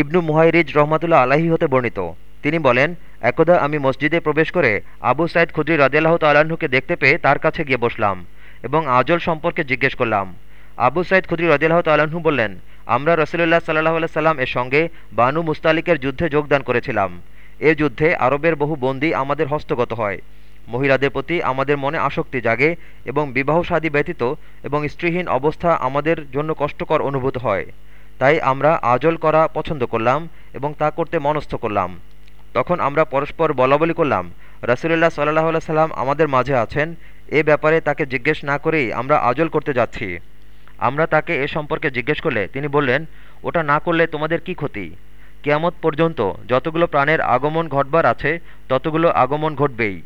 ইবনু মুহাইরিজ রহমাতুল্লাহ আলাহি হতে বর্ণিত। তিনি বলেন, একদা আমি মসজিদে প্রবেশ করে আবু সাইদ খুদ্রি রাজিয়াল্লাহ তাল্লাহ্নকে দেখতে পেয়ে তার কাছে গিয়ে বসলাম এবং আজল সম্পর্কে জিজ্ঞেস করলাম। আবু সাইদ খুদ্রি রাজিয়াল্লাহ তাল্লাহ্ন বললেন, আমরা রসুল্লাহ সাল্লাহ সাল্লাম এর সঙ্গে বানু মুস্তালিকের যুদ্ধে যোগদান করেছিলাম। এ যুদ্ধে আরবের বহু বন্দী আমাদের হস্তগত হয়। মহিলাদের প্রতি আমাদের মনে আসক্তি জাগে এবং বিবাহ সাদী ব্যতীত এবং স্ত্রীহীন অবস্থা আমাদের জন্য কষ্টকর অনুভূত হয়। তাই আমরা আজল করা পছন্দ করলাম এবং তা করতে মনস্থ করলাম। তখন আমরা পরস্পর বলাবলি করলাম রসুল্লাহ সাল্লাহ সাল্লাম আমাদের মাঝে আছেন, এ ব্যাপারে তাকে জিজ্ঞেস না করেই আমরা আজল করতে যাচ্ছি। আমরা তাকে এ সম্পর্কে জিজ্ঞেস করলে তিনি বললেন, ওটা না করলে তোমাদের কি ক্ষতি? কেয়ামত পর্যন্ত যতগুলো প্রাণের আগমন ঘটবার আছে, ততগুলো আগমন ঘটবেই।